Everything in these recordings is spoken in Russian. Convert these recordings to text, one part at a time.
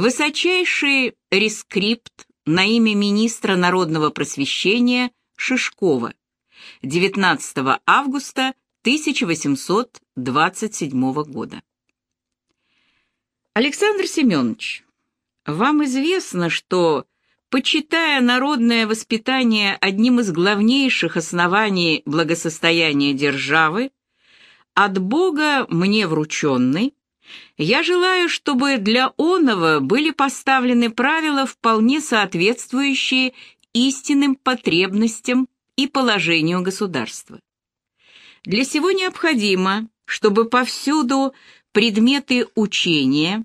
Высочайший рескрипт на имя министра народного просвещения Шишкова 19 августа 1827 года. Александр Семенович, вам известно, что, почитая народное воспитание одним из главнейших оснований благосостояния державы, от Бога мне врученный, я желаю, чтобы для оного были поставлены правила, вполне соответствующие истинным потребностям и положению государства. Для сего необходимо, чтобы повсюду предметы учения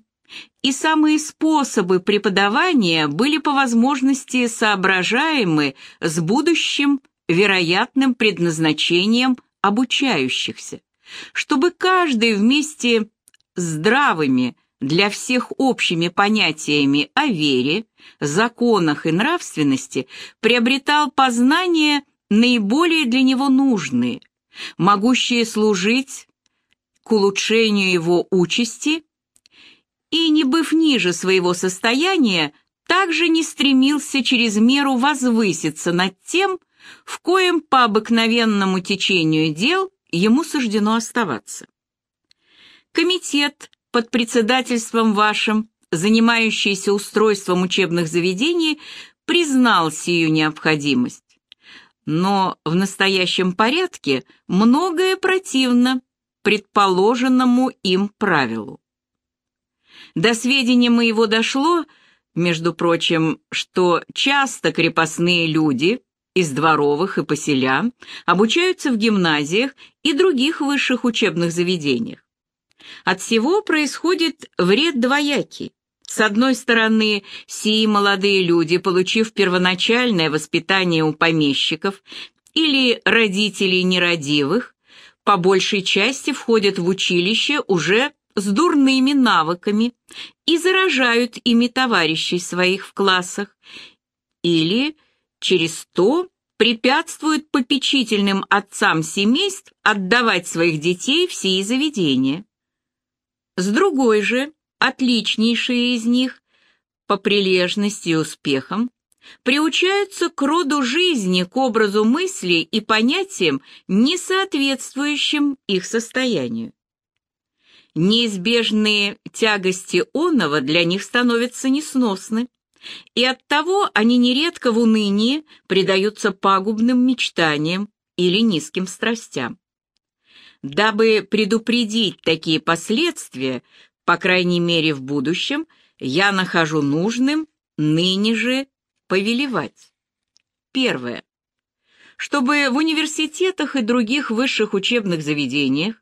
и самые способы преподавания были по возможности соображаемы с будущим вероятным предназначением обучающихся, чтобы каждый вместе здравыми для всех общими понятиями о вере, законах и нравственности приобретал познания наиболее для него нужные, могущие служить к улучшению его участи и, не быв ниже своего состояния, также не стремился через меру возвыситься над тем, в коем по обыкновенному течению дел ему суждено оставаться. Комитет под председательством вашим, занимающийся устройством учебных заведений, признал сию необходимость. Но в настоящем порядке многое противно предположенному им правилу. До сведения моего дошло, между прочим, что часто крепостные люди из дворовых и поселян обучаются в гимназиях и других высших учебных заведениях. От всего происходит вред двоякий. С одной стороны, сии молодые люди, получив первоначальное воспитание у помещиков или родителей нерадивых, по большей части входят в училище уже с дурными навыками и заражают ими товарищей своих в классах, или через то препятствуют попечительным отцам семейств отдавать своих детей в сии заведения. С другой же, отличнейшие из них, по прилежности и успехам, приучаются к роду жизни, к образу мысли и понятиям, не соответствующим их состоянию. Неизбежные тягости онова для них становятся несносны, и оттого они нередко в унынии предаются пагубным мечтаниям или низким страстям. Дабы предупредить такие последствия, по крайней мере в будущем, я нахожу нужным ныне же повелевать. Первое. Чтобы в университетах и других высших учебных заведениях,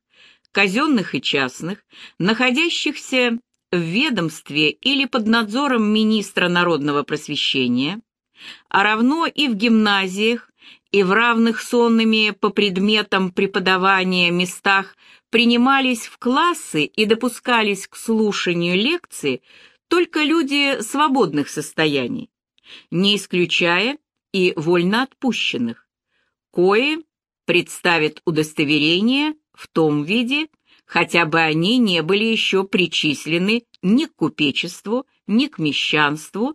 казенных и частных, находящихся в ведомстве или под надзором министра народного просвещения, а равно и в гимназиях, и в равных сонными по предметам преподавания местах принимались в классы и допускались к слушанию лекций только люди свободных состояний, не исключая и вольноотпущенных, кои представят удостоверение в том виде, хотя бы они не были еще причислены ни к купечеству, ни к мещанству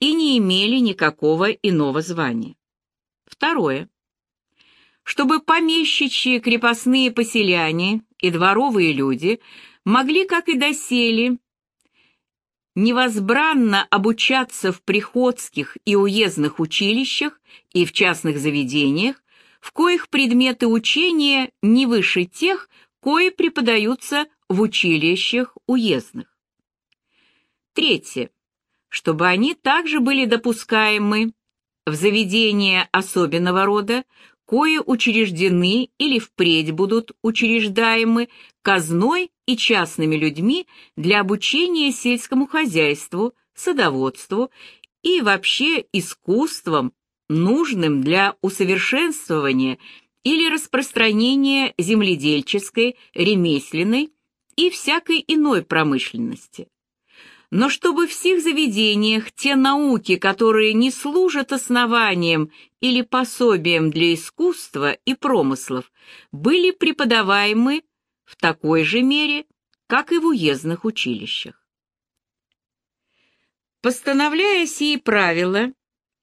и не имели никакого иного звания. Второе. Чтобы помещичьи крепостные поселяне и дворовые люди могли, как и доселе, невозбранно обучаться в приходских и уездных училищах и в частных заведениях, в коих предметы учения не выше тех, кои преподаются в училищах уездных. Третье. Чтобы они также были допускаемы в заведения особенного рода, кое учреждены или впредь будут учреждаемы казной и частными людьми для обучения сельскому хозяйству, садоводству и вообще искусствам, нужным для усовершенствования или распространения земледельческой, ремесленной и всякой иной промышленности но чтобы в всех заведениях те науки, которые не служат основанием или пособием для искусства и промыслов, были преподаваемы в такой же мере, как и в уездных училищах. Постановляя сии правила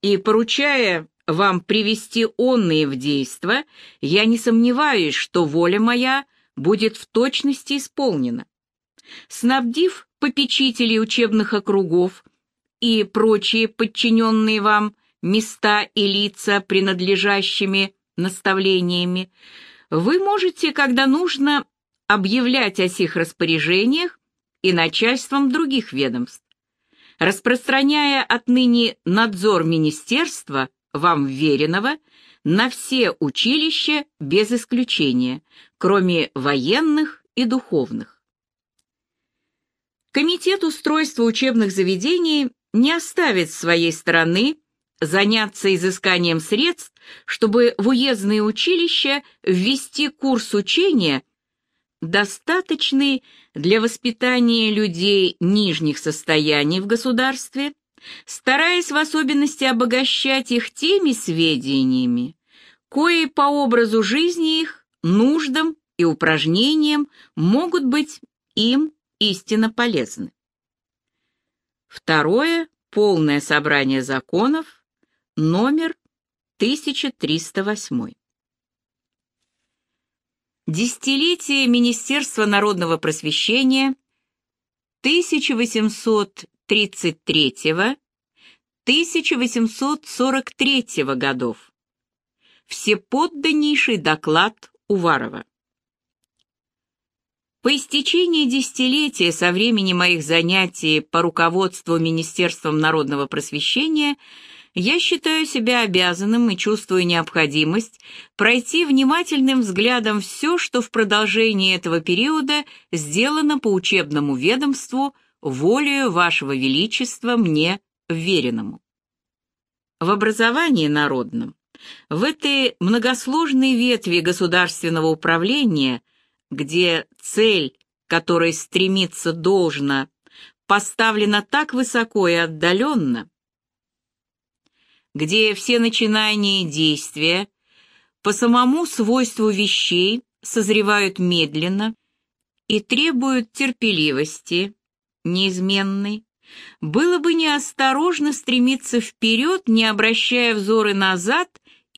и поручая вам привести онные в действо, я не сомневаюсь, что воля моя будет в точности исполнена. Снабдив попечителей учебных округов и прочие подчиненные вам места и лица принадлежащими наставлениями, вы можете, когда нужно, объявлять о сих распоряжениях и начальством других ведомств. Распространяя отныне надзор министерства, вам вверенного, на все училища без исключения, кроме военных и духовных. Комитет устройства учебных заведений не оставит своей стороны заняться изысканием средств, чтобы в уездные училища ввести курс учения, достаточный для воспитания людей нижних состояний в государстве, стараясь в особенности обогащать их теми сведениями, кои по образу жизни их, нуждам и упражнениям могут быть им истинно полезны. Второе – полное собрание законов, номер 1308. Десятилетие Министерства народного просвещения 1833-1843 годов. Всеподданнейший доклад Уварова. По истечении десятилетия со времени моих занятий по руководству Министерством народного просвещения я считаю себя обязанным и чувствую необходимость пройти внимательным взглядом все, что в продолжении этого периода сделано по учебному ведомству волею Вашего Величества мне вверенному. В образовании народном, в этой многосложной ветви государственного управления – где цель, которой стремиться должно, поставлена так высоко и отдаленно, где все начинания и действия по самому свойству вещей созревают медленно и требуют терпеливости, неизменной, было бы неосторожно стремиться вперед, не обращая взоры назад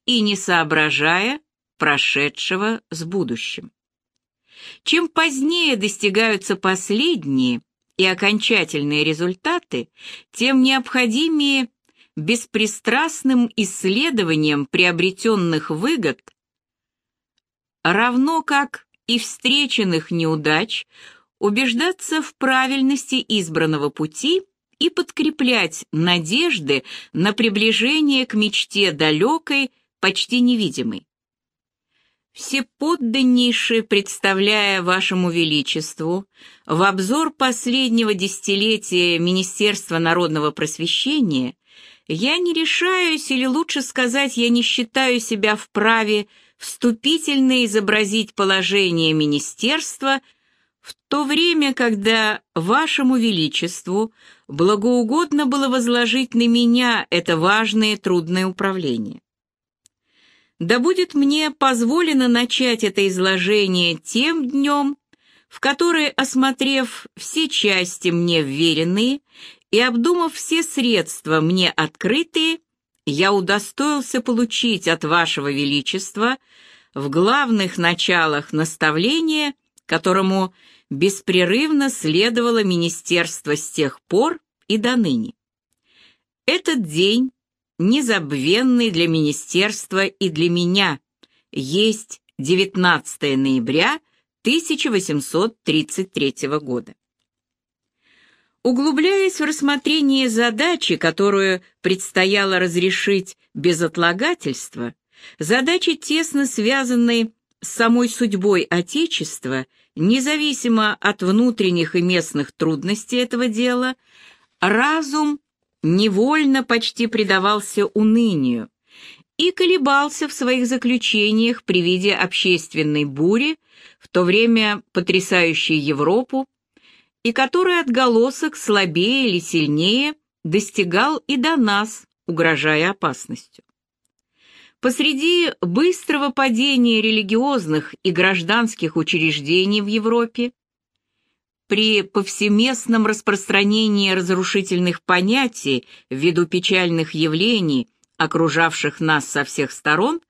и не соображая прошедшего с будущим. Чем позднее достигаются последние и окончательные результаты, тем необходимее беспристрастным исследованием приобретенных выгод, равно как и встреченных неудач, убеждаться в правильности избранного пути и подкреплять надежды на приближение к мечте далекой, почти невидимой всеподданнейше представляя вашему величеству в обзор последнего десятилетия Министерства народного просвещения, я не решаюсь, или лучше сказать, я не считаю себя вправе вступительно изобразить положение министерства в то время, когда вашему величеству благоугодно было возложить на меня это важное трудное управление да будет мне позволено начать это изложение тем днем, в который, осмотрев все части мне вверенные и обдумав все средства мне открытые, я удостоился получить от Вашего Величества в главных началах наставления, которому беспрерывно следовало Министерство с тех пор и до ныне. Этот день незабвенный для министерства и для меня, есть 19 ноября 1833 года. Углубляясь в рассмотрение задачи, которую предстояло разрешить без отлагательства, задачи, тесно связанной с самой судьбой Отечества, независимо от внутренних и местных трудностей этого дела, разум невольно почти предавался унынию и колебался в своих заключениях при виде общественной бури, в то время потрясающей Европу, и который отголосок слабее или сильнее достигал и до нас, угрожая опасностью. Посреди быстрого падения религиозных и гражданских учреждений в Европе при повсеместном распространении разрушительных понятий ввиду печальных явлений, окружавших нас со всех сторон,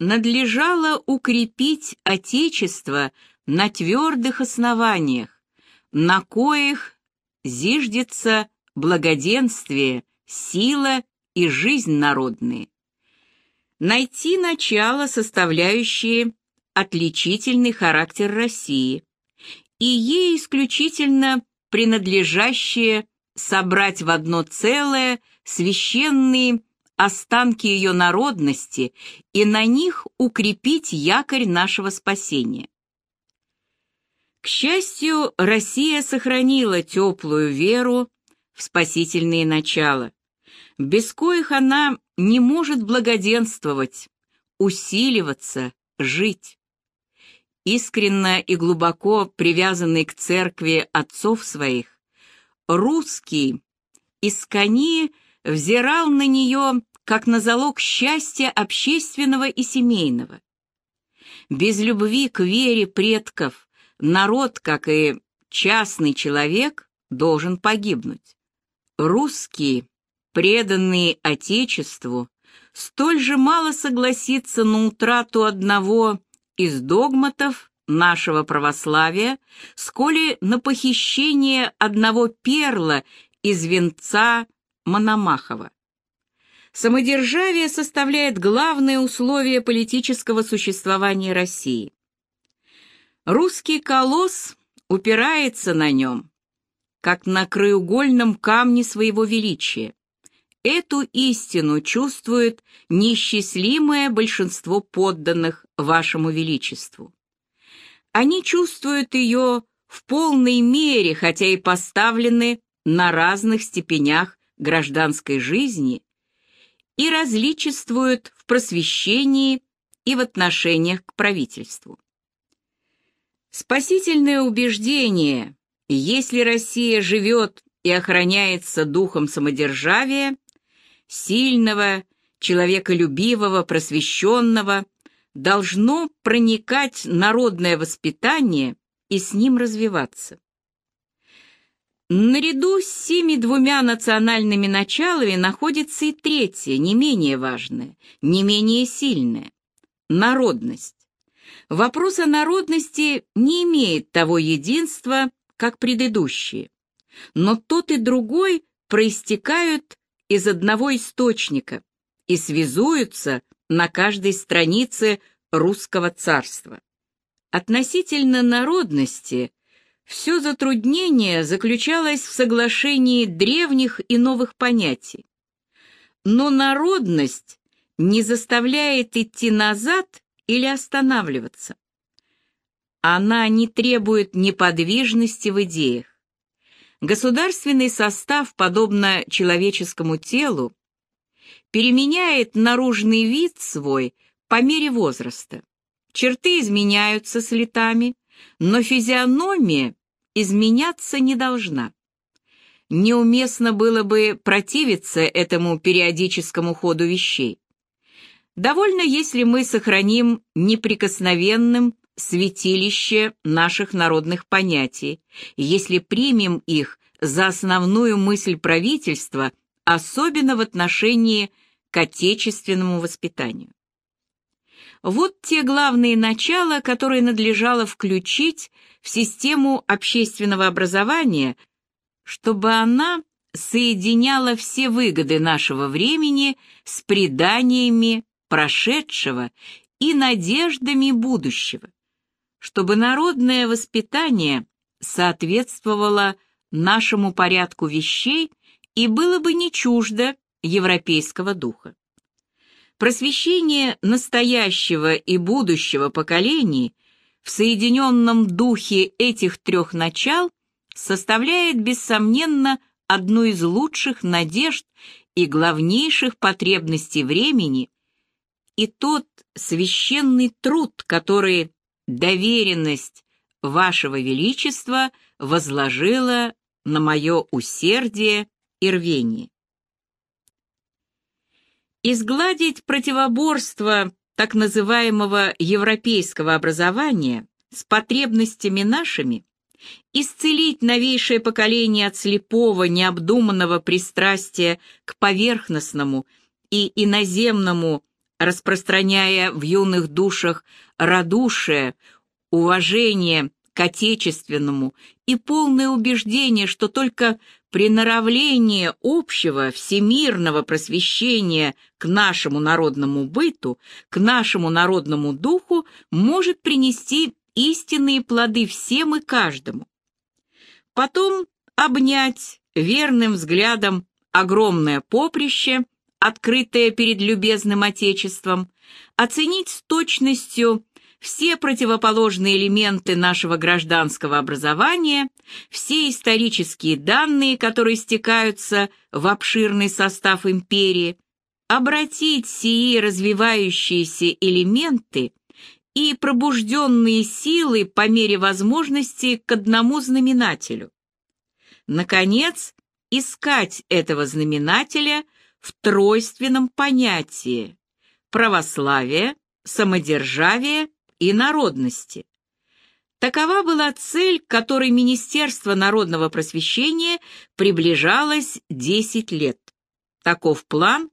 надлежало укрепить Отечество на твердых основаниях, на коих зиждется благоденствие, сила и жизнь народные. Найти начало, составляющие отличительный характер России, и ей исключительно принадлежащее собрать в одно целое священные останки ее народности и на них укрепить якорь нашего спасения. К счастью, Россия сохранила теплую веру в спасительные начала, без коих она не может благоденствовать, усиливаться, жить искренно и глубоко привязанный к церкви отцов своих, русский из кони взирал на нее как на залог счастья общественного и семейного. Без любви к вере предков народ, как и частный человек, должен погибнуть. Русские, преданные Отечеству, столь же мало согласится на утрату одного из догматов нашего православия, сколи на похищение одного перла из венца Мономахова. Самодержавие составляет главное условие политического существования России. Русский колосс упирается на нем, как на краеугольном камне своего величия. Эту истину чувствует неисчислимое большинство подданных вашему величеству. Они чувствуют ее в полной мере, хотя и поставлены на разных степенях гражданской жизни и различествуют в просвещении и в отношениях к правительству. Спасительное убеждение, если Россия живет и охраняется духом самодержавия, сильного, человеколюбивого, просвещенного, должно проникать народное воспитание и с ним развиваться. Наряду с семи двумя национальными началами находится и третье, не менее важное, не менее сильное – народность. Вопрос о народности не имеет того единства, как предыдущие, но тот и другой проистекают из одного источника и связуются на каждой странице русского царства. Относительно народности все затруднение заключалось в соглашении древних и новых понятий. Но народность не заставляет идти назад или останавливаться. Она не требует неподвижности в идеях. Государственный состав, подобно человеческому телу, переменяет наружный вид свой по мере возраста. Черты изменяются с летами, но физиономия изменяться не должна. Неуместно было бы противиться этому периодическому ходу вещей. Довольно, если мы сохраним неприкосновенным святилище наших народных понятий, если примем их за основную мысль правительства, особенно в отношении к отечественному воспитанию. Вот те главные начала, которые надлежало включить в систему общественного образования, чтобы она соединяла все выгоды нашего времени с преданиями прошедшего и надеждами будущего чтобы народное воспитание соответствовало нашему порядку вещей и было бы не чуждо европейского духа. Просвещение настоящего и будущего поколений в соединенном духе этих трех начал составляет, бессомненно, одну из лучших надежд и главнейших потребностей времени, и тот священный труд, который доверенность вашего величества возложила на мое усердие и рвение. Изгладить противоборство так называемого европейского образования с потребностями нашими исцелить новейшее поколение от слепого, необдуманного пристрастия к поверхностному и иноземному, распространяя в юных душах радушие, уважение к отечественному и полное убеждение, что только приноравление общего всемирного просвещения к нашему народному быту, к нашему народному духу может принести истинные плоды всем и каждому. Потом обнять верным взглядом огромное поприще, открытое перед любезным Отечеством, оценить с точностью все противоположные элементы нашего гражданского образования, все исторические данные, которые стекаются в обширный состав империи, обратить сии развивающиеся элементы и пробужденные силы по мере возможности к одному знаменателю. Наконец, искать этого знаменателя в тройственном понятии православие, самодержавие и народности. Такова была цель, к которой Министерство народного просвещения приближалось 10 лет. Таков план,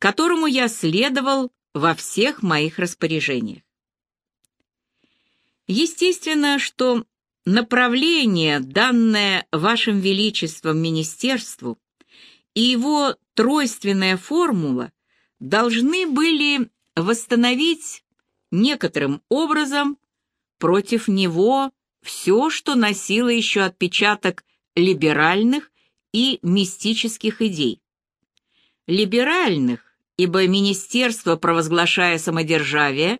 которому я следовал во всех моих распоряжениях. Естественно, что направление, данное Вашим Величеством Министерству, и его тройственная формула должны были восстановить некоторым образом против него все, что носило еще отпечаток либеральных и мистических идей. Либеральных, ибо Министерство, провозглашая самодержавие,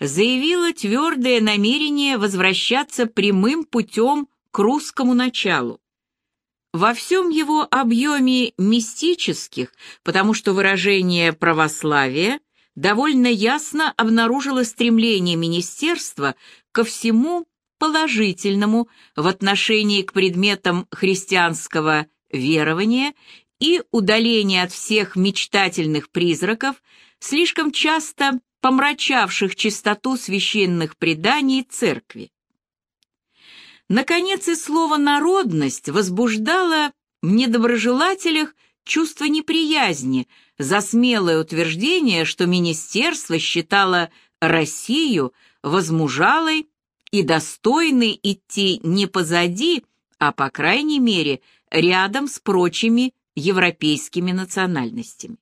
заявило твердое намерение возвращаться прямым путем к русскому началу. Во всем его объеме мистических, потому что выражение «православие» довольно ясно обнаружила стремление министерства ко всему положительному в отношении к предметам христианского верования и удаление от всех мечтательных призраков, слишком часто помрачавших чистоту священных преданий церкви. Наконец, и слово «народность» возбуждало в недоброжелателях чувство неприязни за смелое утверждение, что министерство считало Россию возмужалой и достойной идти не позади, а, по крайней мере, рядом с прочими европейскими национальностями.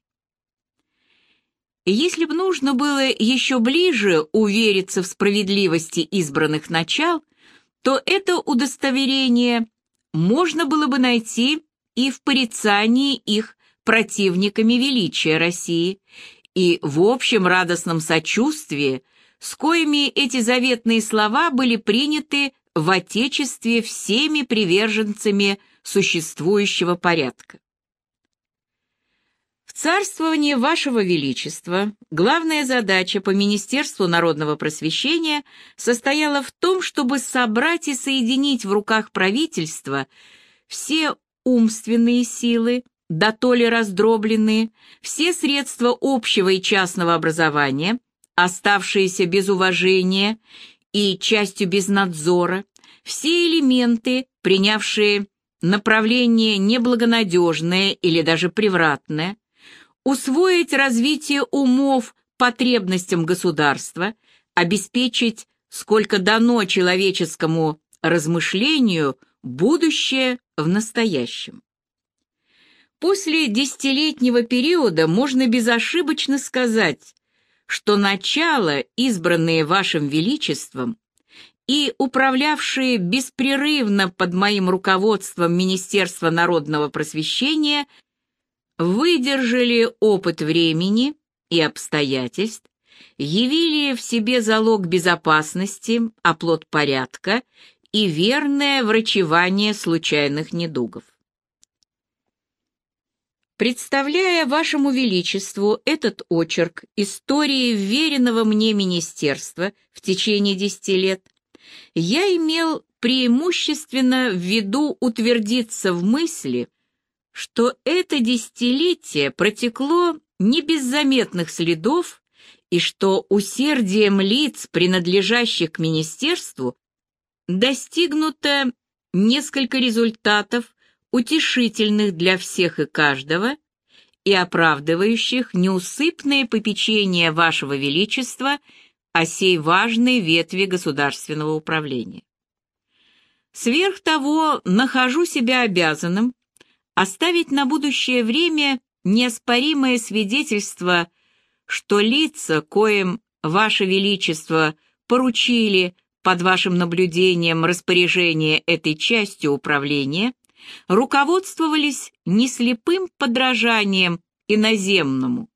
Если бы нужно было еще ближе увериться в справедливости избранных начал, то это удостоверение можно было бы найти и в порицании их противниками величия России, и в общем радостном сочувствии, с коими эти заветные слова были приняты в Отечестве всеми приверженцами существующего порядка. В царствовании Вашего Величества. Главная задача по Министерству народного просвещения состояла в том, чтобы собрать и соединить в руках правительства все умственные силы, да то ли раздробленные, все средства общего и частного образования, оставшиеся без уважения и частью без надзора, все элементы, принявшие направление неблагонадежное или даже превратное, усвоить развитие умов потребностям государства, обеспечить, сколько дано человеческому размышлению, будущее в настоящем. После десятилетнего периода можно безошибочно сказать, что начало, избранные вашим величеством, и управлявшие беспрерывно под моим руководством Министерство народного просвещения выдержали опыт времени и обстоятельств, явили в себе залог безопасности, оплот порядка и верное врачевание случайных недугов. Представляя вашему величеству этот очерк истории веренного мне министерства в течение десяти лет, я имел преимущественно в виду утвердиться в мысли, что это десятилетие протекло не без заметных следов и что усердием лиц, принадлежащих к министерству, достигнуто несколько результатов, утешительных для всех и каждого, и оправдывающих неусыпное попечение Вашего Величества о сей важной ветви государственного управления. Сверх того, нахожу себя обязанным оставить на будущее время неоспоримое свидетельство, что лица, коим Ваше Величество поручили под вашим наблюдением распоряжение этой частью управления, руководствовались не слепым подражанием иноземному,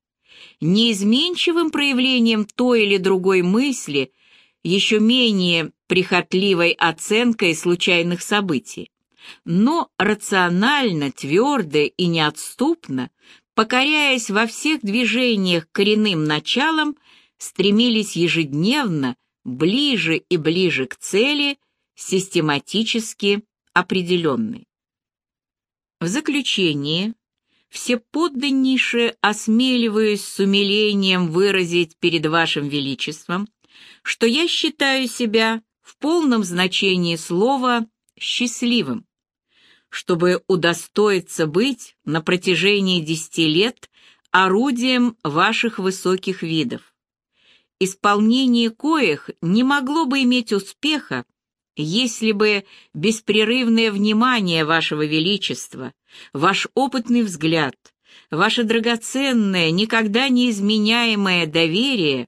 неизменчивым проявлением той или другой мысли, еще менее прихотливой оценкой случайных событий, но рационально, твердо и неотступно, покоряясь во всех движениях коренным началам, стремились ежедневно ближе и ближе к цели, систематически определенной. В заключение, всеподданнейше осмеливаюсь с умилением выразить перед Вашим Величеством, что я считаю себя в полном значении слова счастливым, чтобы удостоиться быть на протяжении десяти лет орудием ваших высоких видов, исполнение коих не могло бы иметь успеха, если бы беспрерывное внимание вашего величества, ваш опытный взгляд, ваше драгоценное, никогда не изменяемое доверие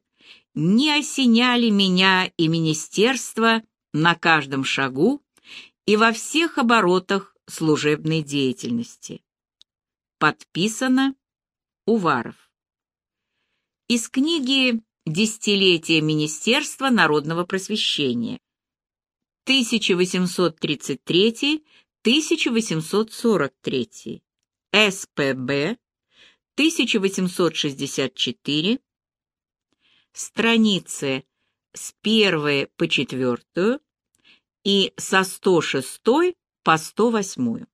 не осеняли меня и министерство на каждом шагу и во всех оборотах служебной деятельности. Подписано Уваров. Из книги «Десятилетие Министерства народного просвещения» 1833-1843, СПБ 1864, страницы с 1 по 4 и со 106 по 108.